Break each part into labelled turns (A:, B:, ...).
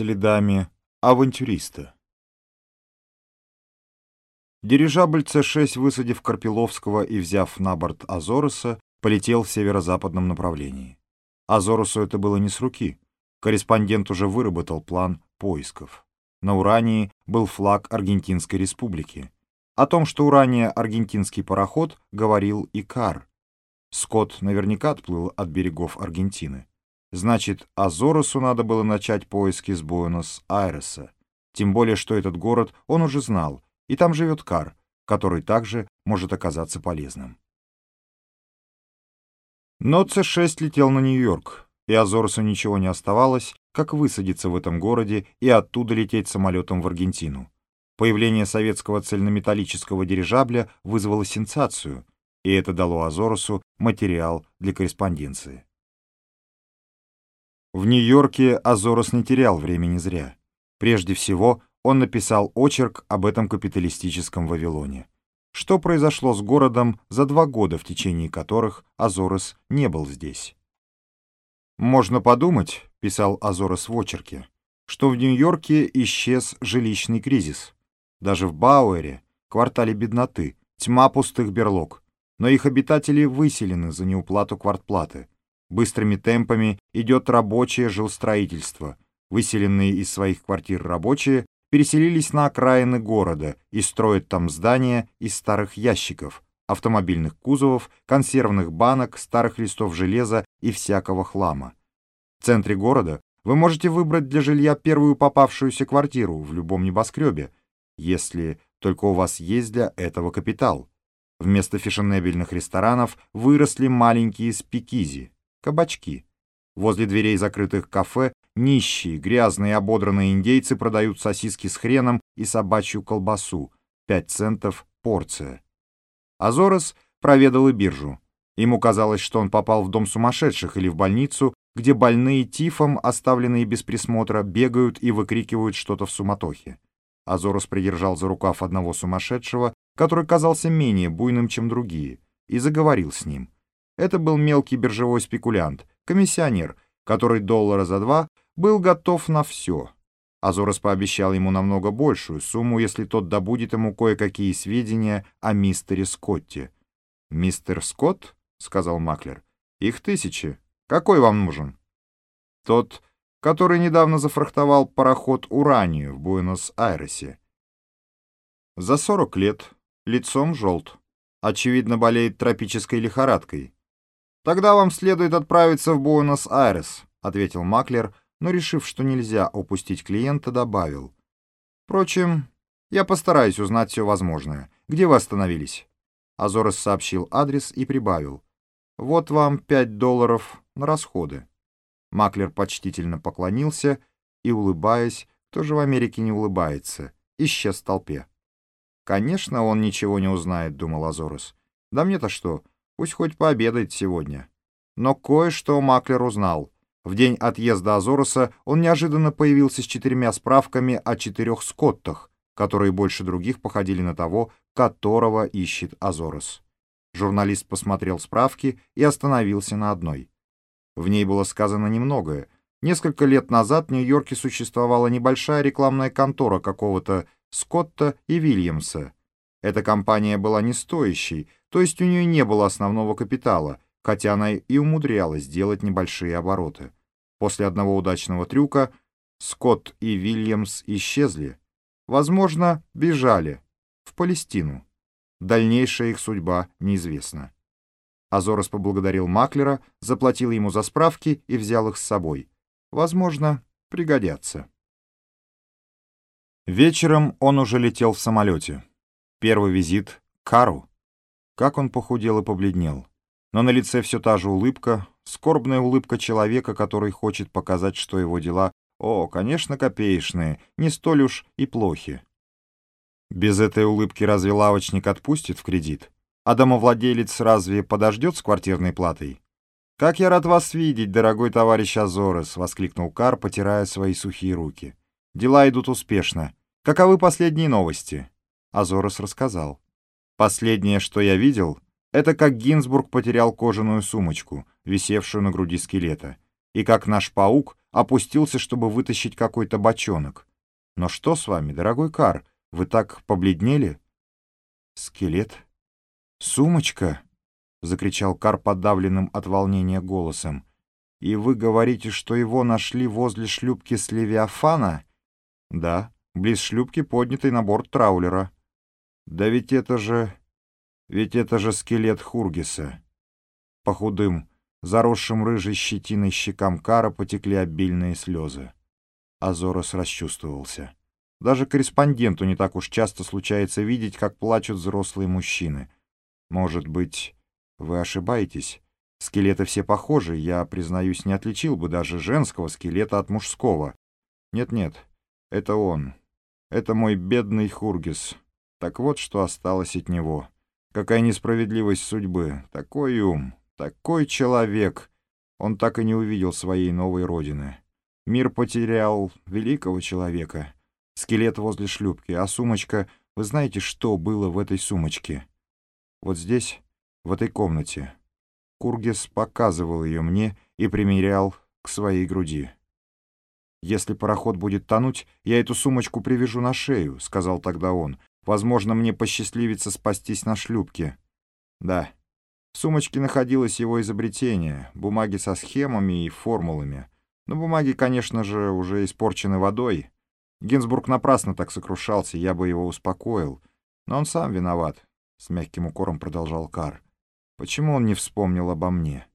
A: следами авантюриста. Дирижабль С-6, высадив Карпиловского и взяв на борт Азороса, полетел в северо-западном направлении. Азорусу это было не с руки. Корреспондент уже выработал план поисков. На Урании был флаг Аргентинской республики. О том, что Урания — аргентинский пароход, говорил и Кар. Скотт наверняка отплыл от берегов Аргентины. Значит, Азоросу надо было начать поиски с Буэнос-Айреса. Тем более, что этот город он уже знал, и там живет Кар, который также может оказаться полезным. Но С-6 летел на Нью-Йорк, и Азоросу ничего не оставалось, как высадиться в этом городе и оттуда лететь самолетом в Аргентину. Появление советского цельнометаллического дирижабля вызвало сенсацию, и это дало Азоросу материал для корреспонденции. В Нью-Йорке Азорос не терял времени зря. Прежде всего, он написал очерк об этом капиталистическом Вавилоне. Что произошло с городом за два года, в течение которых Азорос не был здесь? «Можно подумать», — писал Азорос в очерке, что в Нью-Йорке исчез жилищный кризис. Даже в Бауэре, квартале бедноты, тьма пустых берлог, но их обитатели выселены за неуплату квартплаты. Быстрыми темпами идет рабочее жилстроительство. Выселенные из своих квартир рабочие переселились на окраины города и строят там здания из старых ящиков, автомобильных кузовов, консервных банок, старых листов железа и всякого хлама. В центре города вы можете выбрать для жилья первую попавшуюся квартиру в любом небоскребе, если только у вас есть для этого капитал. Вместо фешенебельных ресторанов выросли маленькие спикизи, кабачки. Возле дверей закрытых кафе нищие, грязные, ободранные индейцы продают сосиски с хреном и собачью колбасу, 5 центов порция. Азорос проведал и биржу. Ему казалось, что он попал в дом сумасшедших или в больницу, где больные тифом, оставленные без присмотра, бегают и выкрикивают что-то в суматохе. Азорос придержал за рукав одного сумасшедшего, который казался менее буйным, чем другие, и заговорил с ним. Это был мелкий биржевой спекулянт, комиссионер, который доллара за два был готов на все. Азорос пообещал ему намного большую сумму, если тот добудет ему кое-какие сведения о мистере Скотте. «Мистер Скотт?» — сказал Маклер. «Их тысячи. Какой вам нужен?» «Тот, который недавно зафрахтовал пароход «Уранию» в Буэнос-Айресе. За сорок лет, лицом желт. Очевидно, болеет тропической лихорадкой. «Тогда вам следует отправиться в Буэнос-Айрес», — ответил Маклер, но, решив, что нельзя упустить клиента, добавил. «Впрочем, я постараюсь узнать все возможное. Где вы остановились?» Азорес сообщил адрес и прибавил. «Вот вам пять долларов на расходы». Маклер почтительно поклонился и, улыбаясь, кто же в Америке не улыбается, исчез в толпе. «Конечно, он ничего не узнает», — думал Азорес. «Да мне-то что, Пусть хоть пообедает сегодня. Но кое-что Маклер узнал. В день отъезда Азороса он неожиданно появился с четырьмя справками о четырех скоттах, которые больше других походили на того, которого ищет Азорос. Журналист посмотрел справки и остановился на одной. В ней было сказано немногое. Несколько лет назад в Нью-Йорке существовала небольшая рекламная контора какого-то Скотта и Вильямса. Эта компания была не стоящей, то есть у нее не было основного капитала, хотя она и умудрялась делать небольшие обороты. После одного удачного трюка Скотт и Вильямс исчезли. Возможно, бежали в Палестину. Дальнейшая их судьба неизвестна. Азорос поблагодарил Маклера, заплатил ему за справки и взял их с собой. Возможно, пригодятся. Вечером он уже летел в самолете. Первый визит Кару. Как он похудел и побледнел. Но на лице все та же улыбка, скорбная улыбка человека, который хочет показать, что его дела, о, конечно, копеечные, не столь уж и плохи. Без этой улыбки разве лавочник отпустит в кредит? А домовладелец разве подождет с квартирной платой? «Как я рад вас видеть, дорогой товарищ Азорес!» — воскликнул Кар, потирая свои сухие руки. «Дела идут успешно. Каковы последние новости?» Азорес рассказал. Последнее, что я видел, это как Гинзбург потерял кожаную сумочку, висевшую на груди скелета, и как наш паук опустился, чтобы вытащить какой-то бочонок. Но что с вами, дорогой Кар? Вы так побледнели? Скелет? Сумочка? Закричал Кар подавленным от волнения голосом. И вы говорите, что его нашли возле шлюпки с Левиафана? Да, близ шлюпки, поднятой на борт траулера. Да ведь это же... Ведь это же скелет Хургиса. По худым, заросшим рыжей щетиной щекам Кара потекли обильные слезы. Азорос расчувствовался. Даже корреспонденту не так уж часто случается видеть, как плачут взрослые мужчины. Может быть, вы ошибаетесь? Скелеты все похожи, я, признаюсь, не отличил бы даже женского скелета от мужского. Нет-нет, это он. Это мой бедный Хургис. Так вот, что осталось от него. Какая несправедливость судьбы. Такой ум, такой человек. Он так и не увидел своей новой родины. Мир потерял великого человека. Скелет возле шлюпки, а сумочка... Вы знаете, что было в этой сумочке? Вот здесь, в этой комнате. Кургис показывал ее мне и примерял к своей груди. «Если пароход будет тонуть, я эту сумочку привяжу на шею», — сказал тогда он. «Возможно, мне посчастливится спастись на шлюпке». Да, в сумочке находилось его изобретение, бумаги со схемами и формулами. Но бумаги, конечно же, уже испорчены водой. Гинзбург напрасно так сокрушался, я бы его успокоил. Но он сам виноват, — с мягким укором продолжал Кар. Почему он не вспомнил обо мне?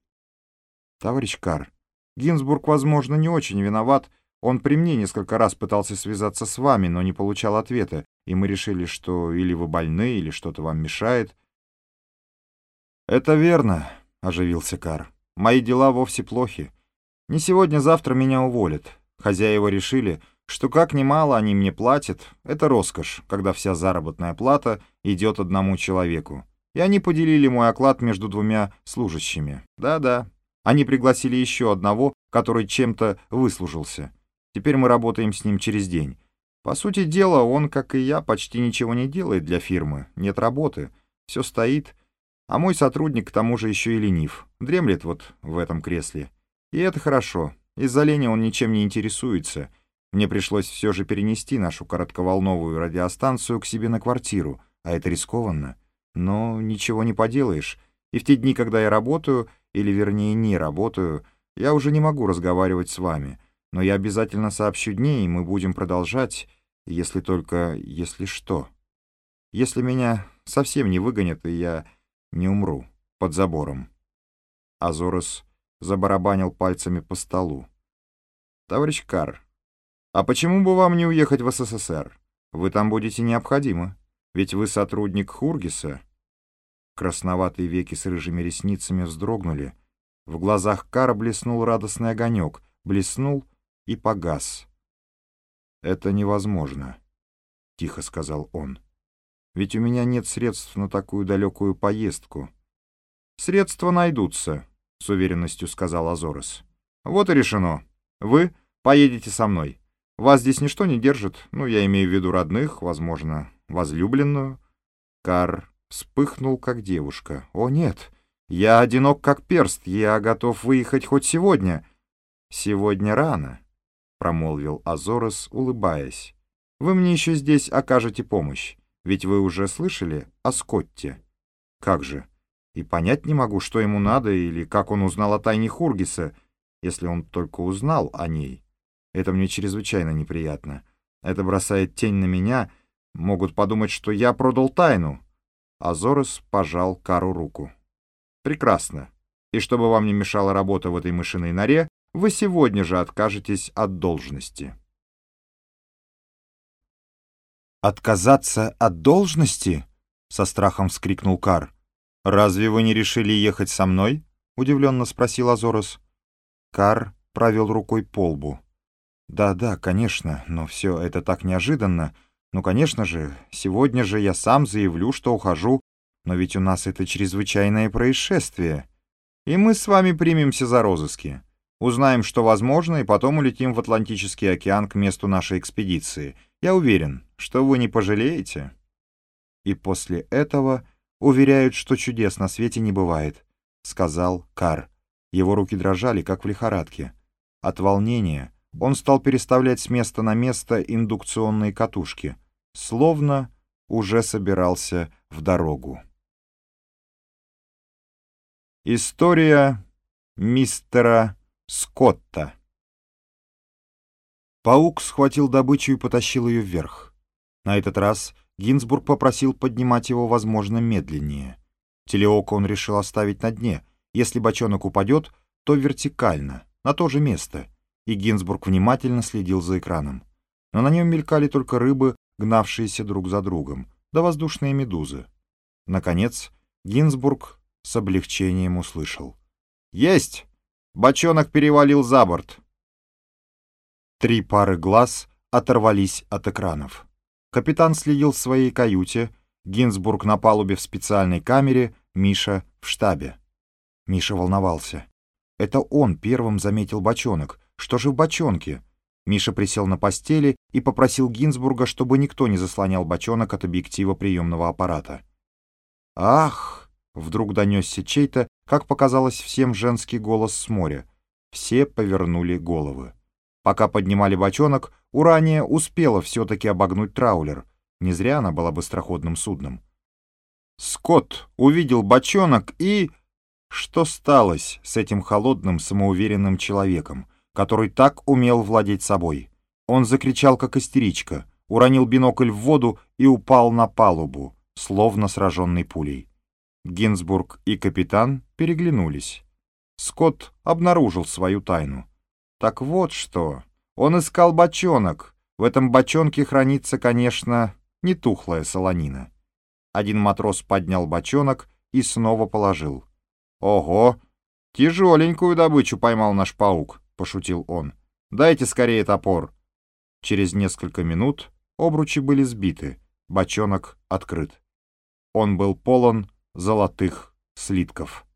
A: Товарищ Кар, Гинзбург, возможно, не очень виноват. Он при мне несколько раз пытался связаться с вами, но не получал ответа, и мы решили, что или вы больны, или что-то вам мешает. «Это верно», — оживился Кар. «Мои дела вовсе плохи. Не сегодня-завтра меня уволят. Хозяева решили, что как немало они мне платят, это роскошь, когда вся заработная плата идет одному человеку и они поделили мой оклад между двумя служащими. Да-да, они пригласили еще одного, который чем-то выслужился. Теперь мы работаем с ним через день. По сути дела, он, как и я, почти ничего не делает для фирмы. Нет работы. Все стоит. А мой сотрудник к тому же еще и ленив. Дремлет вот в этом кресле. И это хорошо. Из-за лени он ничем не интересуется. Мне пришлось все же перенести нашу коротковолновую радиостанцию к себе на квартиру, а это рискованно. Но ничего не поделаешь. И в те дни, когда я работаю, или вернее не работаю, я уже не могу разговаривать с вами. Но я обязательно сообщу дни, и мы будем продолжать, если только... если что. Если меня совсем не выгонят, и я не умру под забором. Азорос забарабанил пальцами по столу. «Товарищ Кар, а почему бы вам не уехать в СССР? Вы там будете необходимы. Ведь вы сотрудник Хургиса, Красноватые веки с рыжими ресницами вздрогнули. В глазах Кара блеснул радостный огонек, блеснул и погас. «Это невозможно», — тихо сказал он. «Ведь у меня нет средств на такую далекую поездку». «Средства найдутся», — с уверенностью сказал Азорос. «Вот и решено. Вы поедете со мной. Вас здесь ничто не держит, ну, я имею в виду родных, возможно, возлюбленную». Кар вспыхнул, как девушка. «О, нет! Я одинок, как перст. Я готов выехать хоть сегодня». «Сегодня рано», — промолвил Азорос, улыбаясь. «Вы мне еще здесь окажете помощь, ведь вы уже слышали о Скотте». «Как же? И понять не могу, что ему надо или как он узнал о тайне Хургиса, если он только узнал о ней. Это мне чрезвычайно неприятно. Это бросает тень на меня. Могут подумать, что я продал тайну». Азорос пожал Кару руку. «Прекрасно. И чтобы вам не мешала работа в этой мышиной норе, вы сегодня же откажетесь от должности». «Отказаться от должности?» — со страхом вскрикнул Кар. «Разве вы не решили ехать со мной?» — удивленно спросил Азорос. Кар провел рукой по лбу. «Да-да, конечно, но все это так неожиданно. Ну, конечно же, сегодня же я сам заявлю, что ухожу, но ведь у нас это чрезвычайное происшествие. И мы с вами примемся за розыски. Узнаем, что возможно, и потом улетим в Атлантический океан к месту нашей экспедиции. Я уверен, что вы не пожалеете. И после этого уверяют, что чудес на свете не бывает, — сказал Кар. Его руки дрожали, как в лихорадке. От волнения он стал переставлять с места на место индукционные катушки, словно уже собирался в дорогу. История мистера Скотта Паук схватил добычу и потащил ее вверх. На этот раз Гинзбург попросил поднимать его, возможно, медленнее. Телеоко он решил оставить на дне. Если бочонок упадет, то вертикально, на то же место. И Гинзбург внимательно следил за экраном. Но на нем мелькали только рыбы, гнавшиеся друг за другом, да воздушные медузы. Наконец, Гинзбург с облегчением услышал. «Есть! Бочонок перевалил за борт!» Три пары глаз оторвались от экранов. Капитан следил в своей каюте, Гинзбург на палубе в специальной камере, Миша в штабе. Миша волновался. Это он первым заметил бочонок. Что же в бочонке? Миша присел на постели и попросил Гинзбурга, чтобы никто не заслонял бочонок от объектива приемного аппарата. «Ах!» — вдруг донесся чей-то, как показалось всем женский голос с моря. Все повернули головы. Пока поднимали бочонок, Урания успела все-таки обогнуть траулер — не зря она была быстроходным судном. Скотт увидел бочонок и... Что сталось с этим холодным, самоуверенным человеком, который так умел владеть собой? Он закричал, как истеричка, уронил бинокль в воду и упал на палубу, словно сраженный пулей. Гинзбург и капитан переглянулись. Скотт обнаружил свою тайну. Так вот что. Он искал бочонок. В этом бочонке хранится, конечно, не тухлая солонина. Один матрос поднял бочонок и снова положил. «Ого! Тяжеленькую добычу поймал наш паук», — пошутил он. «Дайте скорее топор». Через несколько минут обручи были сбиты, бочонок открыт. Он был полон золотых слитков.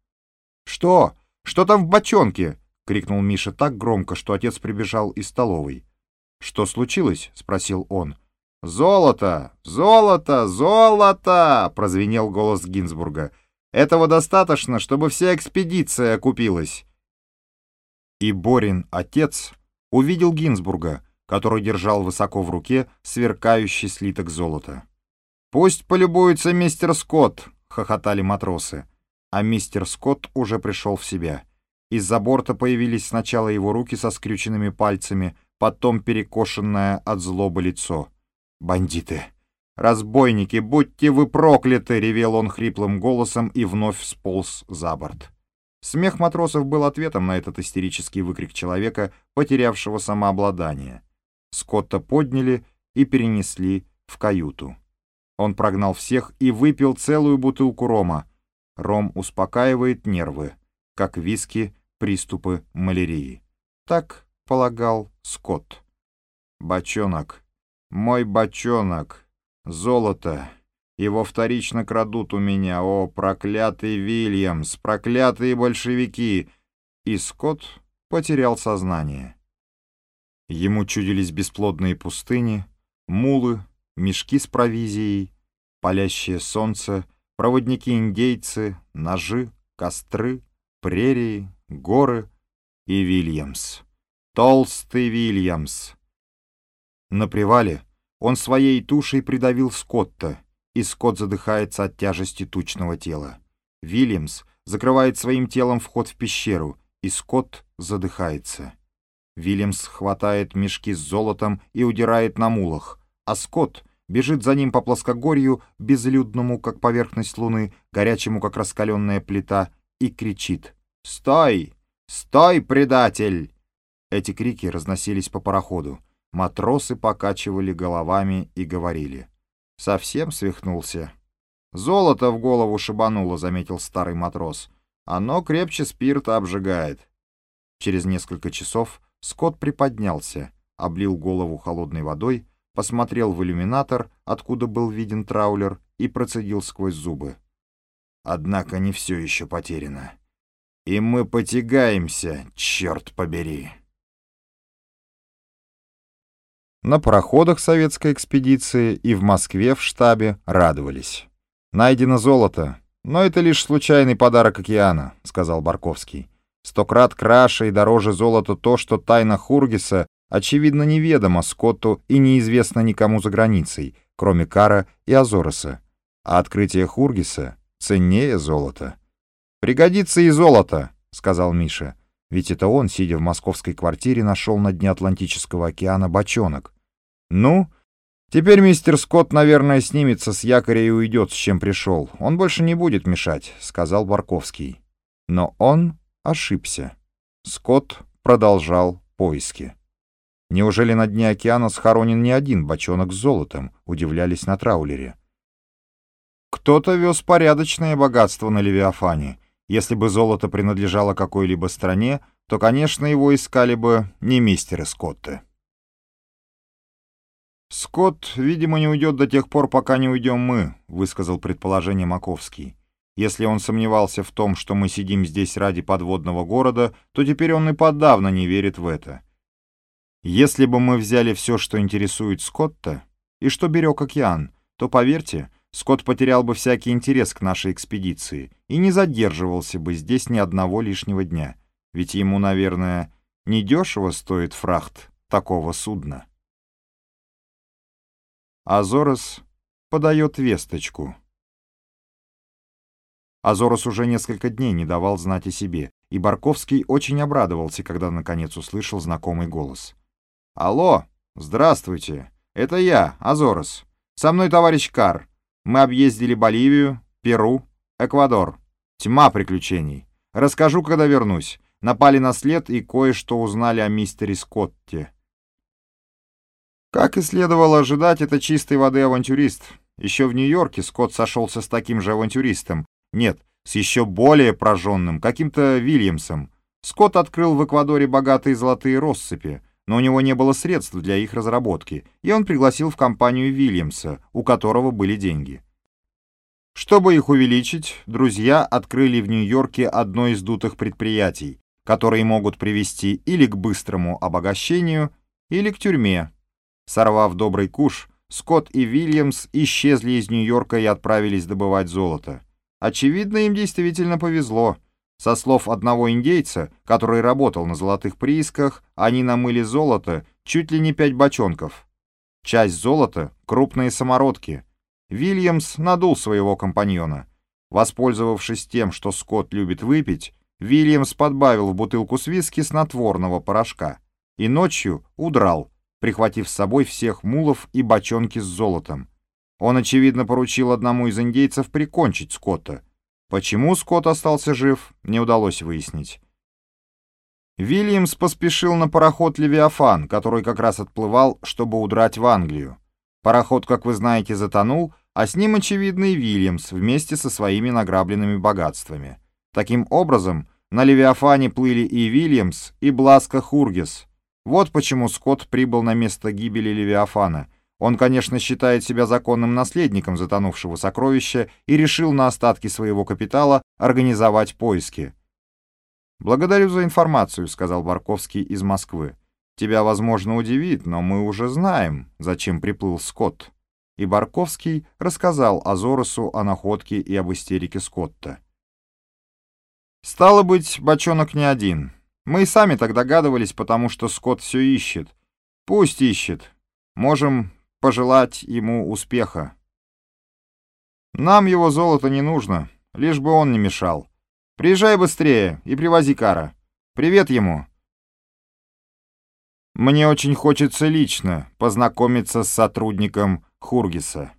A: «Что? Что там в бочонке?» — крикнул Миша так громко, что отец прибежал из столовой. «Что случилось?» — спросил он. «Золото! Золото! Золото!» — прозвенел голос Гинзбурга. «Этого достаточно, чтобы вся экспедиция окупилась». И Борин, отец, увидел Гинзбурга, который держал высоко в руке сверкающий слиток золота. «Пусть полюбуется мистер Скотт!» — хохотали матросы. А мистер Скотт уже пришел в себя. Из-за борта появились сначала его руки со скрюченными пальцами, потом перекошенное от злобы лицо — «Бандиты! Разбойники, будьте вы прокляты!» — ревел он хриплым голосом и вновь сполз за борт. Смех матросов был ответом на этот истерический выкрик человека, потерявшего самообладание. Скотта подняли и перенесли в каюту. Он прогнал всех и выпил целую бутылку рома. Ром успокаивает нервы, как виски приступы малярии. Так полагал Скотт. Бочонок мой бочонок, золото, его вторично крадут у меня, о, проклятый Вильямс, проклятые большевики!» И Скотт потерял сознание. Ему чудились бесплодные пустыни, мулы, мешки с провизией, палящее солнце, проводники-индейцы, ножи, костры, прерии, горы и Вильямс. Толстый Вильямс. На привале он своей тушей придавил Скотта, и Скотт задыхается от тяжести тучного тела. Вильямс закрывает своим телом вход в пещеру, и Скотт задыхается. Вильямс хватает мешки с золотом и удирает на мулах, а Скотт бежит за ним по плоскогорью, безлюдному, как поверхность луны, горячему, как раскаленная плита, и кричит «Стой! Стой, предатель!» Эти крики разносились по пароходу. Матросы покачивали головами и говорили. «Совсем свихнулся». «Золото в голову шибануло», — заметил старый матрос. «Оно крепче спирта обжигает». Через несколько часов Скотт приподнялся, облил голову холодной водой, посмотрел в иллюминатор, откуда был виден траулер, и процедил сквозь зубы. «Однако не все еще потеряно. И мы потягаемся, черт побери!» На пароходах советской экспедиции и в Москве в штабе радовались. «Найдено золото, но это лишь случайный подарок океана», — сказал Барковский. Сто крат краше и дороже золота то, что тайна Хургиса, очевидно, неведома Скотту и неизвестна никому за границей, кроме Кара и Азороса. А открытие Хургиса ценнее золота. «Пригодится и золото», — сказал Миша. Ведь это он, сидя в московской квартире, нашел на дне Атлантического океана бочонок. «Ну, теперь мистер Скотт, наверное, снимется с якоря и уйдет, с чем пришел. Он больше не будет мешать», — сказал Барковский. Но он ошибся. Скотт продолжал поиски. Неужели на дне океана схоронен не один бочонок с золотом, удивлялись на траулере. Кто-то вез порядочное богатство на Левиафане. Если бы золото принадлежало какой-либо стране, то, конечно, его искали бы не мистеры Скотты. «Скотт, видимо, не уйдет до тех пор, пока не уйдем мы», — высказал предположение Маковский. Если он сомневался в том, что мы сидим здесь ради подводного города, то теперь он и подавно не верит в это. Если бы мы взяли все, что интересует Скотта, и что берег океан, то, поверьте, Скотт потерял бы всякий интерес к нашей экспедиции и не задерживался бы здесь ни одного лишнего дня. Ведь ему, наверное, недешево стоит фрахт такого судна. Азорос подает весточку. Азорос уже несколько дней не давал знать о себе, и Барковский очень обрадовался, когда наконец услышал знакомый голос. «Алло, здравствуйте, это я, Азорос. Со мной товарищ Кар. Мы объездили Боливию, Перу, Эквадор. Тьма приключений. Расскажу, когда вернусь. Напали на след и кое-что узнали о мистере Скотте. Как и следовало ожидать, это чистой воды авантюрист. Еще в Нью-Йорке Скотт сошелся с таким же авантюристом. Нет, с еще более прожженным, каким-то Вильямсом. Скотт открыл в Эквадоре богатые золотые россыпи но у него не было средств для их разработки, и он пригласил в компанию Вильямса, у которого были деньги. Чтобы их увеличить, друзья открыли в Нью-Йорке одно из дутых предприятий, которые могут привести или к быстрому обогащению, или к тюрьме. Сорвав добрый куш, Скотт и Вильямс исчезли из Нью-Йорка и отправились добывать золото. Очевидно, им действительно повезло — со слов одного индейца, который работал на золотых приисках, они намыли золото чуть ли не пять бочонков. Часть золота — крупные самородки. Вильямс надул своего компаньона. Воспользовавшись тем, что Скотт любит выпить, Вильямс подбавил в бутылку с виски снотворного порошка и ночью удрал, прихватив с собой всех мулов и бочонки с золотом. Он, очевидно, поручил одному из индейцев прикончить Скотта — Почему Скотт остался жив, не удалось выяснить. Вильямс поспешил на пароход «Левиафан», который как раз отплывал, чтобы удрать в Англию. Пароход, как вы знаете, затонул, а с ним, очевидно, и Вильямс вместе со своими награбленными богатствами. Таким образом, на «Левиафане» плыли и Вильямс, и Бласка Хургес. Вот почему Скотт прибыл на место гибели «Левиафана», он, конечно, считает себя законным наследником затонувшего сокровища и решил на остатки своего капитала организовать поиски. «Благодарю за информацию», — сказал Барковский из Москвы. «Тебя, возможно, удивит, но мы уже знаем, зачем приплыл Скотт». И Барковский рассказал Азоросу о находке и об истерике Скотта. «Стало быть, бочонок не один. Мы и сами так догадывались, потому что Скотт все ищет. Пусть ищет. Можем пожелать ему успеха. Нам его золото не нужно, лишь бы он не мешал. Приезжай быстрее и привози Кара. Привет ему. Мне очень хочется лично познакомиться с сотрудником Хургиса.